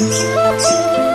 谢谢。